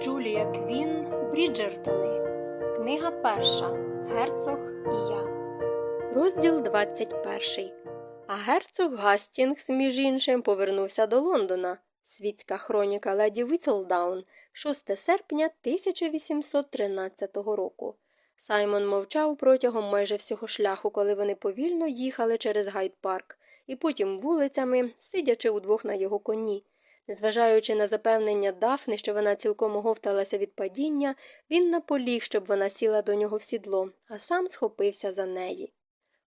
Джулія Квін Бріджертони. Книга перша. Герцог і я. Розділ 21. А герцог Гастінгс, між іншим, повернувся до Лондона. Світська хроніка леді Віселдаун, 6 серпня 1813 року. Саймон мовчав протягом майже всього шляху, коли вони повільно їхали через Гайд-парк, і потім вулицями, сидячи удвох на його коні. Незважаючи на запевнення Дафни, що вона цілком оговталася від падіння, він наполіг, щоб вона сіла до нього в сідло, а сам схопився за неї.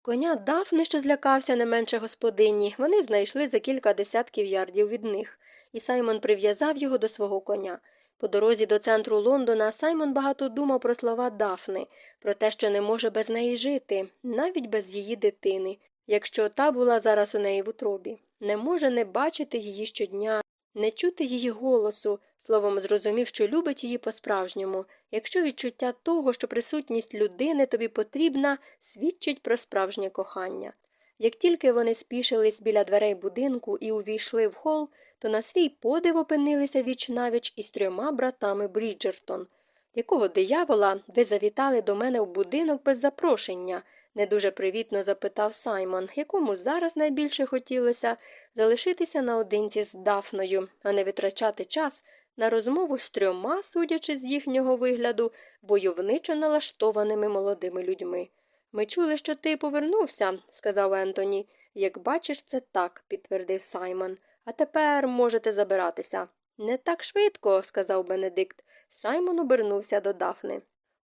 Коня Дафни, що злякався не менше господині, вони знайшли за кілька десятків ярдів від них, і Саймон прив'язав його до свого коня. По дорозі до центру Лондона Саймон багато думав про слова Дафни, про те, що не може без неї жити, навіть без її дитини, якщо та була зараз у неї в утробі. Не може не бачити її щодня, не чути її голосу, словом, зрозумів, що любить її по-справжньому, якщо відчуття того, що присутність людини тобі потрібна, свідчить про справжнє кохання. Як тільки вони спішились біля дверей будинку і увійшли в хол, то на свій подив опинилися віч навіч із трьома братами Бріджертон. Якого диявола ви завітали до мене в будинок без запрошення? Не дуже привітно запитав Саймон, якому зараз найбільше хотілося залишитися наодинці з Дафною, а не витрачати час на розмову з трьома, судячи з їхнього вигляду, войовничо налаштованими молодими людьми. Ми чули, що ти повернувся, сказав Ентоні. Як бачиш, це так, підтвердив Саймон. А тепер можете забиратися. Не так швидко, сказав Бенедикт. Саймон обернувся до Дафни.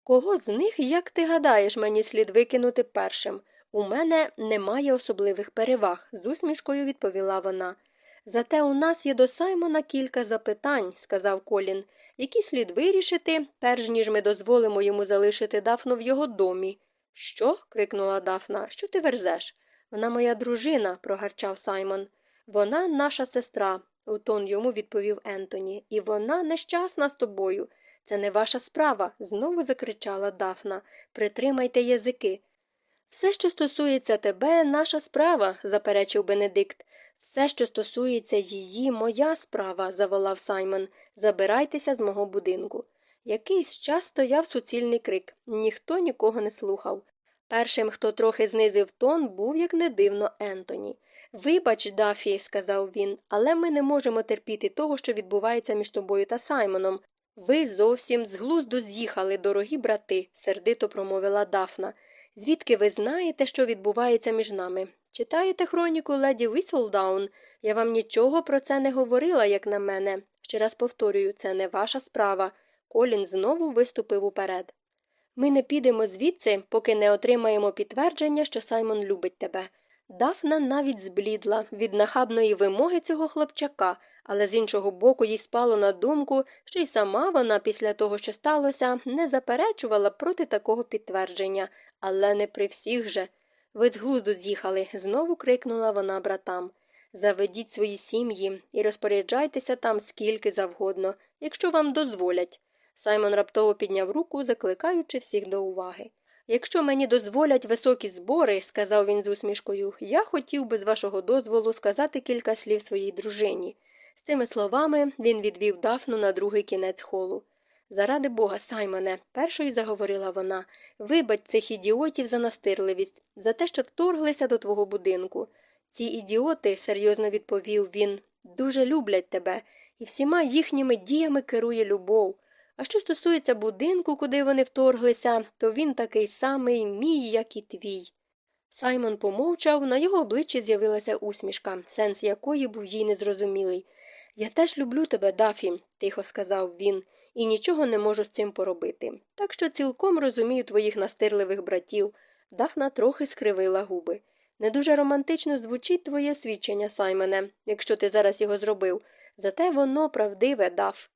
Кого з них, як ти гадаєш, мені слід викинути першим? У мене немає особливих переваг, з усмішкою відповіла вона. Зате у нас є до Саймона кілька запитань, сказав Колін, які слід вирішити, перш ніж ми дозволимо йому залишити Дафну в його домі. Що? крикнула Дафна. Що ти верзеш? Вона моя дружина, прогарчав Саймон. Вона наша сестра, у тон йому відповів Ентоні, і вона нещасна з тобою. Це не ваша справа, знову закричала Дафна. Притримайте язики. Все, що стосується тебе, наша справа, заперечив Бенедикт. Все, що стосується її, моя справа, заволав Саймон. Забирайтеся з мого будинку. Якийсь час стояв суцільний крик. Ніхто нікого не слухав. Першим, хто трохи знизив тон, був, як не дивно, Ентоні. Вибач, Дафі, сказав він, але ми не можемо терпіти того, що відбувається між тобою та Саймоном. Ви зовсім з глузду з'їхали, дорогі брати, сердито промовила Дафна. Звідки ви знаєте, що відбувається між нами? Читаєте хроніку леді Віселдаун? Я вам нічого про це не говорила, як на мене. Ще раз повторюю, це не ваша справа. Колін знову виступив уперед. Ми не підемо звідси, поки не отримаємо підтвердження, що Саймон любить тебе. Дафна навіть зблідла від нахабної вимоги цього хлопчака, але з іншого боку їй спало на думку, що й сама вона після того, що сталося, не заперечувала проти такого підтвердження, але не при всіх же. Ви з глузду з'їхали, знову крикнула вона братам. Заведіть свої сім'ї і розпоряджайтеся там скільки завгодно, якщо вам дозволять. Саймон раптово підняв руку, закликаючи всіх до уваги. Якщо мені дозволять високі збори, сказав він з усмішкою, я хотів би з вашого дозволу сказати кілька слів своїй дружині. З цими словами він відвів дафну на другий кінець холу. Заради бога, Саймоне, першою заговорила вона, вибач цих ідіотів за настирливість, за те, що вторглися до твого будинку. Ці ідіоти, серйозно відповів він, дуже люблять тебе, і всіма їхніми діями керує любов. А що стосується будинку, куди вони вторглися, то він такий самий мій, як і твій. Саймон помовчав, на його обличчі з'явилася усмішка, сенс якої був їй незрозумілий. Я теж люблю тебе, Дафі, тихо сказав він, і нічого не можу з цим поробити. Так що цілком розумію твоїх настирливих братів. Дафна трохи скривила губи. Не дуже романтично звучить твоє свідчення, Саймоне, якщо ти зараз його зробив. Зате воно правдиве, Даф.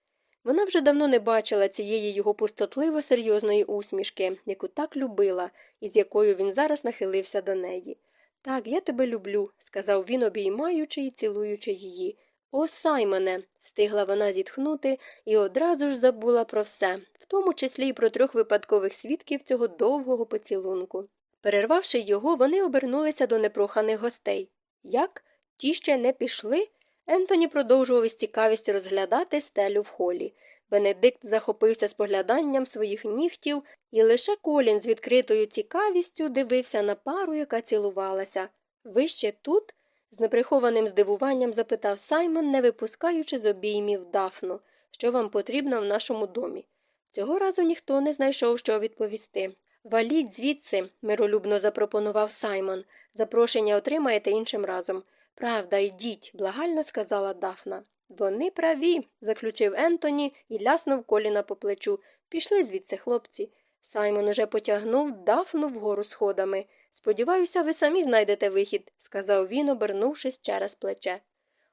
Вона вже давно не бачила цієї його пустотливо серйозної усмішки, яку так любила, і з якою він зараз нахилився до неї. Так, я тебе люблю, сказав він, обіймаючи і цілуючи її. О, Саймоне, встигла вона зітхнути і одразу ж забула про все, в тому числі й про трьох випадкових свідків цього довгого поцілунку. Перервавши його, вони обернулися до непроханих гостей. Як? Ті ще не пішли? Ентоні продовжував із цікавістю розглядати стелю в холі. Бенедикт захопився спогляданням своїх нігтів, і лише Колін з відкритою цікавістю дивився на пару, яка цілувалася. Ви ще тут? З неприхованим здивуванням запитав Саймон, не випускаючи з обіймів дафну, що вам потрібно в нашому домі. Цього разу ніхто не знайшов, що відповісти. Валіть звідси, миролюбно запропонував Саймон. Запрошення отримаєте іншим разом. Правда, йдіть, благально сказала Дафна. Вони праві, заключив Ентоні і ляснув коліна по плечу. Пішли звідси, хлопці. Саймон уже потягнув дафну вгору сходами. Сподіваюся, ви самі знайдете вихід, сказав він, обернувшись через плече.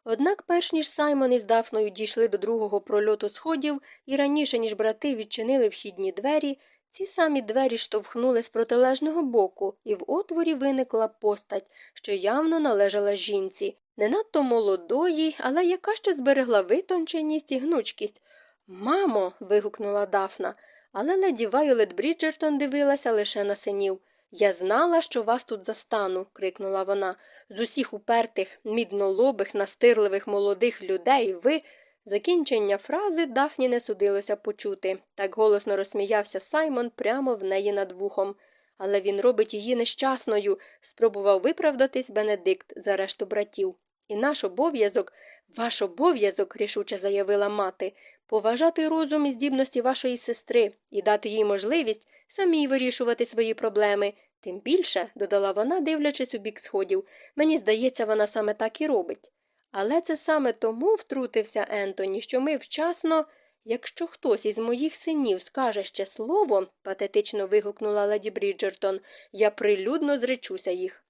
Однак, перш ніж Саймон із Дафною дійшли до другого прольоту сходів і раніше, ніж брати відчинили вхідні двері, ці самі двері штовхнули з протилежного боку, і в отворі виникла постать, що явно належала жінці, не надто молодої, але яка ще зберегла витонченість і гнучкість. Мамо. вигукнула Дафна, але леді Вайолет Бріджертон дивилася лише на синів. Я знала, що вас тут застану, крикнула вона. З усіх упертих, міднолобих, настирливих молодих людей ви. Закінчення фрази Дафні не судилося почути. Так голосно розсміявся Саймон прямо в неї над вухом. Але він робить її нещасною, спробував виправдатись Бенедикт за решту братів. І наш обов'язок, ваш обов'язок, рішуче заявила мати, поважати розум і здібності вашої сестри і дати їй можливість самій вирішувати свої проблеми. Тим більше, додала вона, дивлячись у бік сходів, мені здається, вона саме так і робить. Але це саме тому втрутився Ентоні, що ми вчасно, якщо хтось із моїх синів скаже ще слово, патетично вигукнула леді Бріджертон, я прилюдно зречуся їх.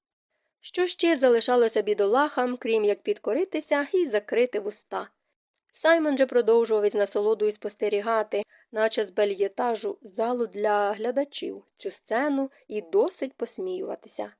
Що ще залишалося бідолахам, крім як підкоритися і закрити вуста. Саймон же продовжував із насолодою спостерігати, наче з бельєтажу, залу для глядачів, цю сцену і досить посміюватися.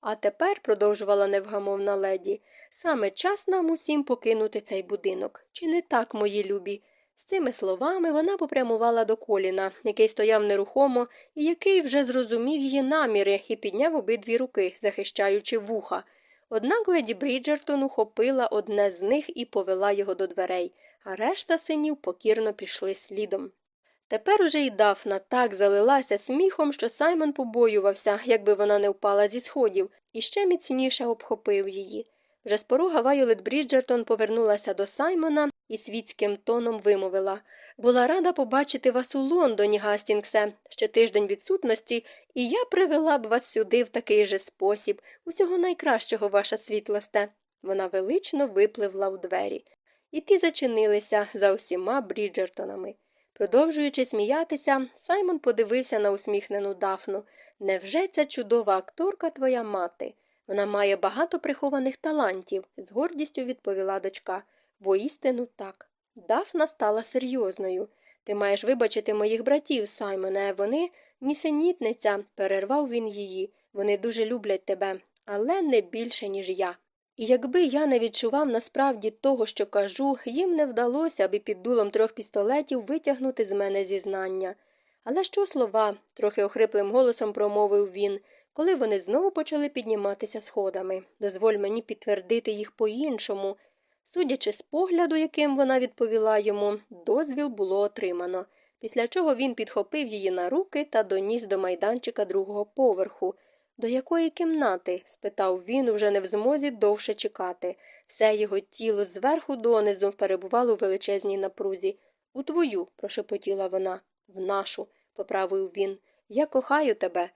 А тепер, продовжувала невгамовна леді, саме час нам усім покинути цей будинок. Чи не так, мої любі? З цими словами вона попрямувала до коліна, який стояв нерухомо і який вже зрозумів її наміри і підняв обидві руки, захищаючи вуха. Однак леді Бріджертон ухопила одне з них і повела його до дверей, а решта синів покірно пішли слідом. Тепер уже й Дафна так залилася сміхом, що Саймон побоювався, якби вона не впала зі сходів, і ще міцніше обхопив її. Вже з порога Вайолет Бріджертон повернулася до Саймона і світським тоном вимовила була рада побачити вас у Лондоні, Гастінгсе, ще тиждень відсутності, і я привела б вас сюди в такий же спосіб, усього найкращого, ваша світлосте. Вона велично випливла у двері. І ті зачинилися за усіма Бріджертонами. Продовжуючи сміятися, Саймон подивився на усміхнену дафну. Невже ця чудова акторка твоя мати? Вона має багато прихованих талантів, з гордістю відповіла дочка. Воістину так. Дафна стала серйозною. Ти маєш вибачити моїх братів, Саймоне, вони нісенітниця, перервав він її. Вони дуже люблять тебе, але не більше, ніж я. І якби я не відчував насправді того, що кажу, їм не вдалося, аби під дулом трьох пістолетів витягнути з мене зізнання. Але що слова, трохи охриплим голосом промовив він, коли вони знову почали підніматися сходами. Дозволь мені підтвердити їх по іншому. Судячи з погляду, яким вона відповіла йому, дозвіл було отримано, після чого він підхопив її на руки та доніс до майданчика другого поверху. До якої кімнати? спитав він, уже не в змозі довше чекати. Все його тіло зверху донизу перебувало у величезній напрузі. У твою, прошепотіла вона, в нашу, поправив він. Я кохаю тебе.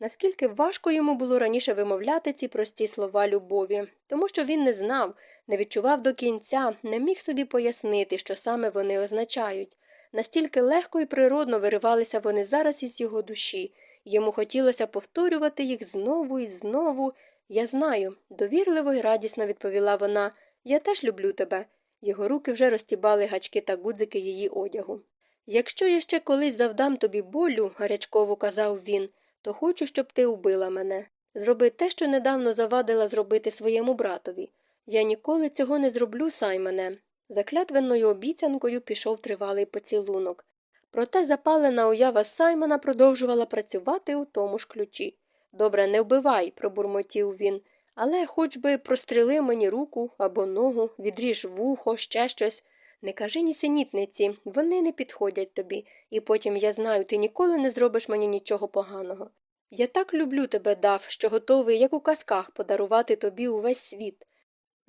Наскільки важко йому було раніше вимовляти ці прості слова любові, тому що він не знав, не відчував до кінця, не міг собі пояснити, що саме вони означають. Настільки легко і природно виривалися вони зараз із його душі. Йому хотілося повторювати їх знову і знову. Я знаю, довірливо і радісно відповіла вона. Я теж люблю тебе. Його руки вже розтібали гачки та гудзики її одягу. Якщо я ще колись завдам тобі болю, гарячково казав він, то хочу, щоб ти убила мене. Зроби те, що недавно завадила зробити своєму братові. Я ніколи цього не зроблю, Саймоне. За клятвенною обіцянкою пішов тривалий поцілунок. Проте запалена уява Саймона продовжувала працювати у тому ж ключі. Добре, не вбивай, пробурмотів він, Але хоч би простріли мені руку або ногу, відріж вухо, ще щось. Не кажи нісенітниці, вони не підходять тобі, і потім я знаю, ти ніколи не зробиш мені нічого поганого. Я так люблю тебе дав, що готовий, як у казках, подарувати тобі увесь світ.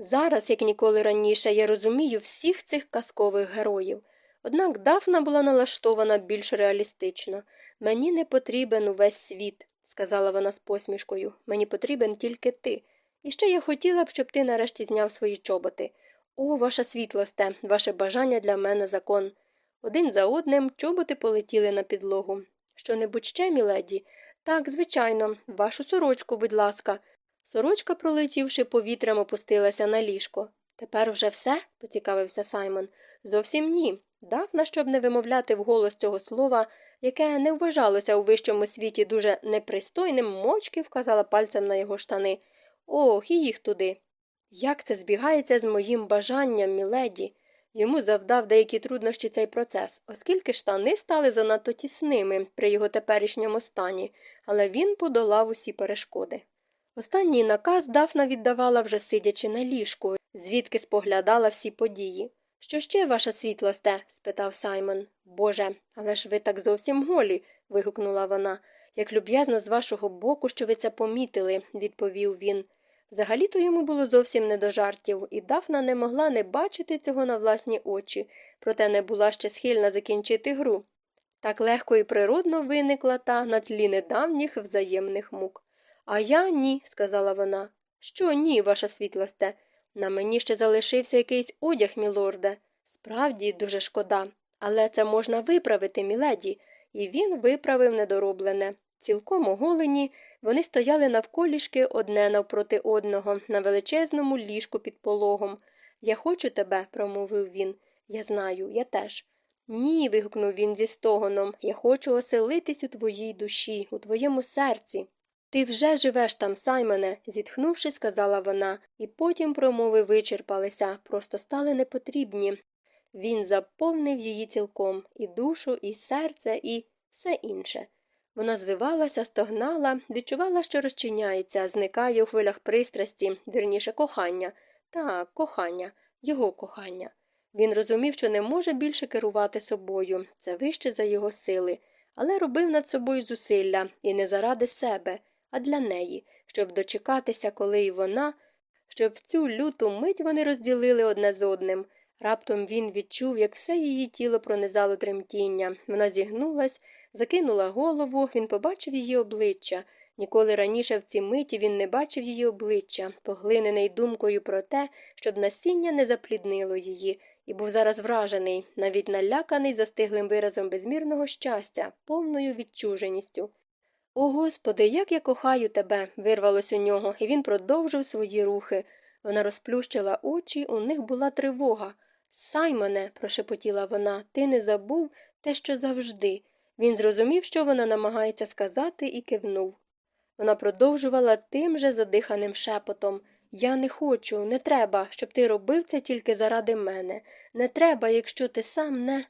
Зараз, як ніколи раніше, я розумію всіх цих казкових героїв. Однак Дафна була налаштована більш реалістично. Мені не потрібен увесь світ, сказала вона з посмішкою. Мені потрібен тільки ти. І ще я хотіла б, щоб ти нарешті зняв свої чоботи. О, ваша світлосте, ваше бажання для мене закон. Один за одним чоботи полетіли на підлогу. Що небудь ще, міледі? Так, звичайно, вашу сорочку, будь ласка. Сорочка, пролетівши повітрям, опустилася на ліжко. Тепер вже все? поцікавився Саймон. Зовсім ні. Дафна, щоб не вимовляти вголос цього слова, яке не вважалося у вищому світі дуже непристойним, мочки вказала пальцем на його штани. Ох, і їх туди. Як це збігається з моїм бажанням, міледі? Йому завдав деякі труднощі цей процес, оскільки штани стали занадто тісними при його теперішньому стані, але він подолав усі перешкоди. Останній наказ Дафна віддавала вже сидячи на ліжку, звідки споглядала всі події. Що ще, ваша світлосте? спитав Саймон. Боже, але ж ви так зовсім голі. вигукнула вона. Як люб'язно з вашого боку, що ви це помітили, відповів він. Взагалі-то йому було зовсім не до жартів, і Дафна не могла не бачити цього на власні очі, проте не була ще схильна закінчити гру. Так легко і природно виникла та на тлі недавніх взаємних мук. А я ні, сказала вона. Що ні, ваша світлосте? На мені ще залишився якийсь одяг, мілорде. Справді, дуже шкода. Але це можна виправити, міледі, і він виправив недороблене. Цілком оголені, вони стояли навколішки одне навпроти одного, на величезному ліжку під пологом. Я хочу тебе, промовив він. Я знаю, я теж. Ні. вигукнув він зі стогоном. Я хочу оселитись у твоїй душі, у твоєму серці. Ти вже живеш там, Саймоне, зітхнувши, сказала вона, і потім промови вичерпалися, просто стали непотрібні. Він заповнив її цілком і душу, і серце, і все інше. Вона звивалася, стогнала, відчувала, що розчиняється, зникає у хвилях пристрасті, вірніше кохання. Так, кохання, його кохання. Він розумів, що не може більше керувати собою, це вище за його сили, але робив над собою зусилля і не заради себе, а для неї, щоб дочекатися, коли і вона, щоб цю люту мить вони розділили одне з одним. Раптом він відчув, як все її тіло пронизало тремтіння. Вона зігнулась, закинула голову, він побачив її обличчя. Ніколи раніше в цій миті він не бачив її обличчя, поглинений думкою про те, щоб насіння не запліднило її, і був зараз вражений, навіть наляканий застиглим виразом безмірного щастя, повною відчуженістю. О Господи, як я кохаю тебе, вирвалось у нього, і він продовжив свої рухи. Вона розплющила очі, у них була тривога. Саймоне, прошепотіла вона, ти не забув те, що завжди. Він зрозумів, що вона намагається сказати, і кивнув. Вона продовжувала тим же задиханим шепотом Я не хочу, не треба, щоб ти робив це тільки заради мене. Не треба, якщо ти сам не.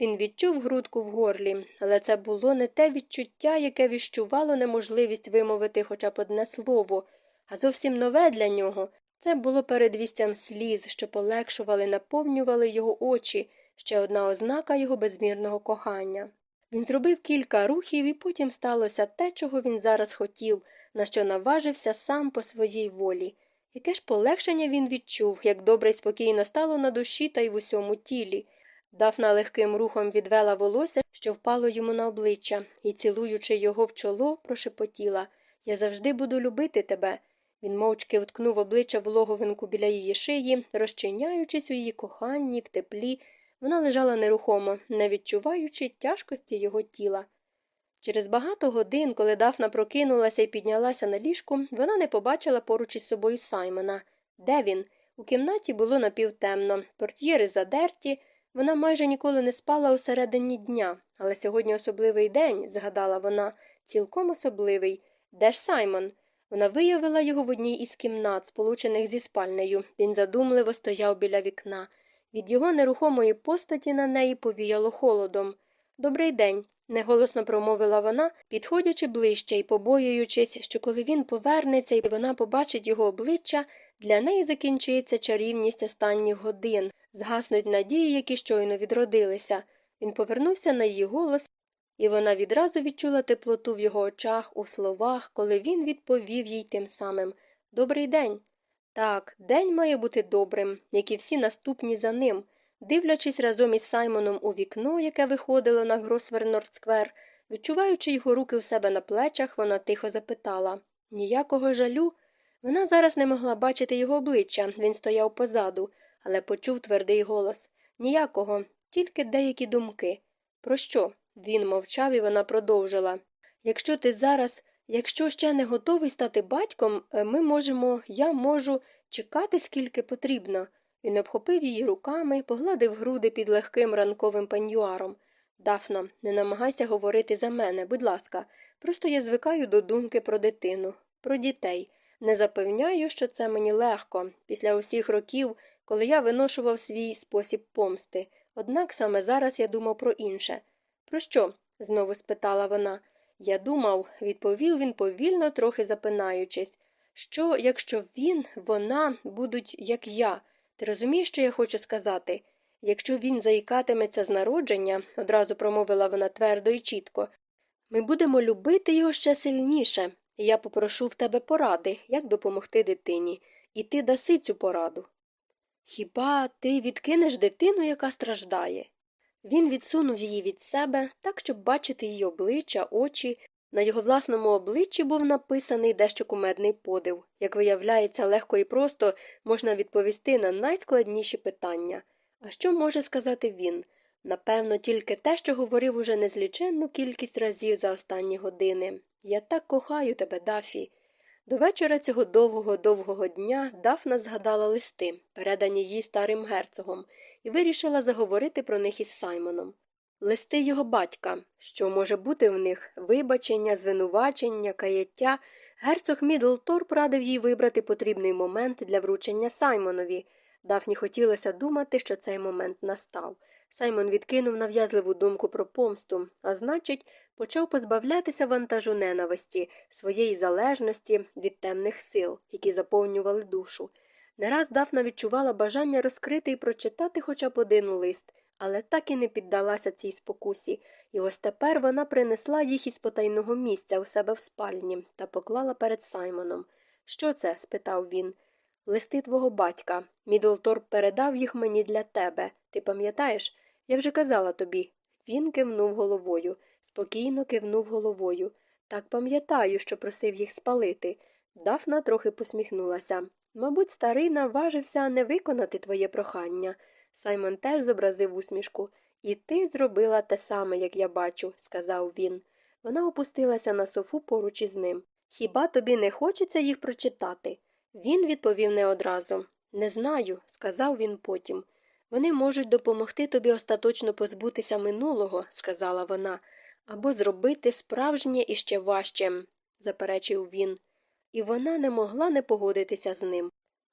Він відчув грудку в горлі, але це було не те відчуття, яке віщувало неможливість вимовити хоча б одне слово, а зовсім нове для нього. Це було передвістям сліз, що полегшували, наповнювали його очі, ще одна ознака його безмірного кохання. Він зробив кілька рухів, і потім сталося те, чого він зараз хотів, на що наважився сам по своїй волі. Яке ж полегшення він відчув, як добре й спокійно стало на душі та й в усьому тілі. Дафна легким рухом відвела волосся, що впало йому на обличчя, і, цілуючи його в чоло, прошепотіла Я завжди буду любити тебе. Він мовчки вткнув обличчя в логовинку біля її шиї, розчиняючись у її коханні, в теплі. Вона лежала нерухомо, не відчуваючи тяжкості його тіла. Через багато годин, коли Дафна прокинулася і піднялася на ліжку, вона не побачила поруч із собою Саймона. Де він? У кімнаті було напівтемно, портьєри задерті. Вона майже ніколи не спала у середині дня, але сьогодні особливий день, згадала вона, цілком особливий. Де ж Саймон? Вона виявила його в одній із кімнат, сполучених зі спальнею. Він задумливо стояв біля вікна. Від його нерухомої постаті на неї повіяло холодом. Добрий день. Неголосно промовила вона, підходячи ближче і побоюючись, що коли він повернеться і вона побачить його обличчя, для неї закінчиться чарівність останніх годин, згаснуть надії, які щойно відродилися. Він повернувся на її голос, і вона відразу відчула теплоту в його очах, у словах, коли він відповів їй тим самим Добрий день. Так, день має бути добрим, як і всі наступні за ним. Дивлячись разом із Саймоном у вікно, яке виходило на Гросвернорд-сквер, відчуваючи його руки у себе на плечах, вона тихо запитала Ніякого жалю. Вона зараз не могла бачити його обличчя, він стояв позаду, але почув твердий голос Ніякого, тільки деякі думки. Про що? Він мовчав, і вона продовжила. Якщо ти зараз, якщо ще не готовий стати батьком, е, ми можемо, я можу чекати, скільки потрібно. Він обхопив її руками, погладив груди під легким ранковим пеньюаром. Дафно, не намагайся говорити за мене, будь ласка, просто я звикаю до думки про дитину, про дітей. Не запевняю, що це мені легко, після усіх років, коли я виношував свій спосіб помсти. Однак саме зараз я думав про інше. Про що? знову спитала вона. Я думав, відповів він повільно, трохи запинаючись, що, якщо він, вона будуть, як я. Ти розумієш, що я хочу сказати? Якщо він заїкатиметься з народження, одразу промовила вона твердо і чітко, ми будемо любити його ще сильніше, і я попрошу в тебе поради, як допомогти дитині, і ти даси цю пораду. Хіба ти відкинеш дитину, яка страждає? Він відсунув її від себе, так, щоб бачити її обличчя, очі. На його власному обличчі був написаний дещо кумедний подив. Як виявляється, легко і просто можна відповісти на найскладніші питання. А що може сказати він? Напевно, тільки те, що говорив уже незліченну кількість разів за останні години. Я так кохаю тебе, Дафі. До вечора цього довгого довгого дня Дафна згадала листи, передані їй старим герцогом, і вирішила заговорити про них із Саймоном. Листи його батька, що може бути в них вибачення, звинувачення, каяття. Герцог Мідлторп радив їй вибрати потрібний момент для вручення Саймонові. Дафні хотілося думати, що цей момент настав. Саймон відкинув нав'язливу думку про помсту, а значить, почав позбавлятися вантажу ненависті, своєї залежності від темних сил, які заповнювали душу. Не раз Дафна відчувала бажання розкрити і прочитати хоча б один лист, але так і не піддалася цій спокусі, і ось тепер вона принесла їх із потайного місця у себе в спальні та поклала перед Саймоном. Що це? спитав він. Листи твого батька. Мідлторп передав їх мені для тебе. Ти пам'ятаєш? Я вже казала тобі. Він кивнув головою, спокійно кивнув головою. Так пам'ятаю, що просив їх спалити. Дафна трохи посміхнулася. Мабуть, старий наважився не виконати твоє прохання. Саймон теж зобразив усмішку. І ти зробила те саме, як я бачу, сказав він. Вона опустилася на софу поруч із ним. Хіба тобі не хочеться їх прочитати? Він відповів не одразу. Не знаю, сказав він потім. Вони можуть допомогти тобі остаточно позбутися минулого, сказала вона, або зробити справжнє і ще важче, заперечив він. І вона не могла не погодитися з ним.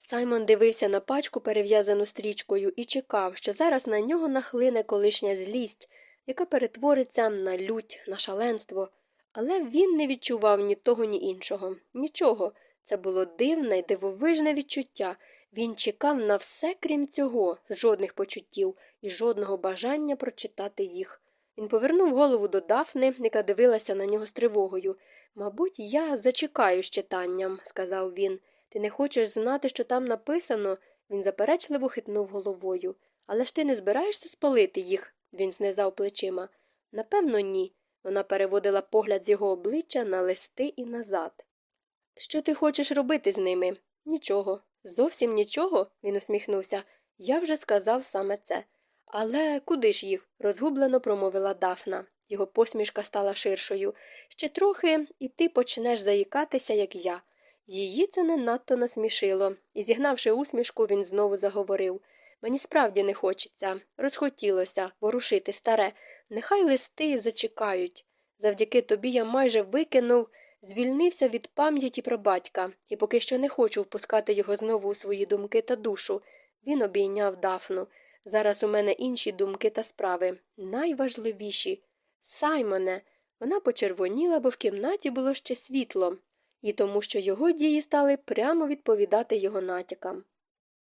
Саймон дивився на пачку, перев'язану стрічкою, і чекав, що зараз на нього нахлине колишня злість, яка перетвориться на лють, на шаленство. Але він не відчував ні того, ні іншого, нічого. Це було дивне й дивовижне відчуття. Він чекав на все, крім цього, жодних почуттів і жодного бажання прочитати їх. Він повернув голову до Дафни, яка дивилася на нього з тривогою. Мабуть, я зачекаю з читанням, сказав він. Ти не хочеш знати, що там написано? Він заперечливо хитнув головою. Але ж ти не збираєшся спалити їх? Він знизав плечима. Напевно, ні. Вона переводила погляд з його обличчя на листи і назад. Що ти хочеш робити з ними? Нічого. Зовсім нічого, він усміхнувся. Я вже сказав саме це. Але куди ж їх? розгублено промовила Дафна. Його посмішка стала ширшою. Ще трохи, і ти почнеш заїкатися, як я. Її це не надто насмішило, і, зігнавши усмішку, він знову заговорив Мені справді не хочеться, розхотілося ворушити старе, нехай листи зачекають. Завдяки тобі я майже викинув, звільнився від пам'яті про батька, і поки що не хочу впускати його знову у свої думки та душу. Він обійняв дафну. Зараз у мене інші думки та справи, найважливіші. Саймоне. Вона почервоніла, бо в кімнаті було ще світло, і тому, що його дії стали прямо відповідати його натякам.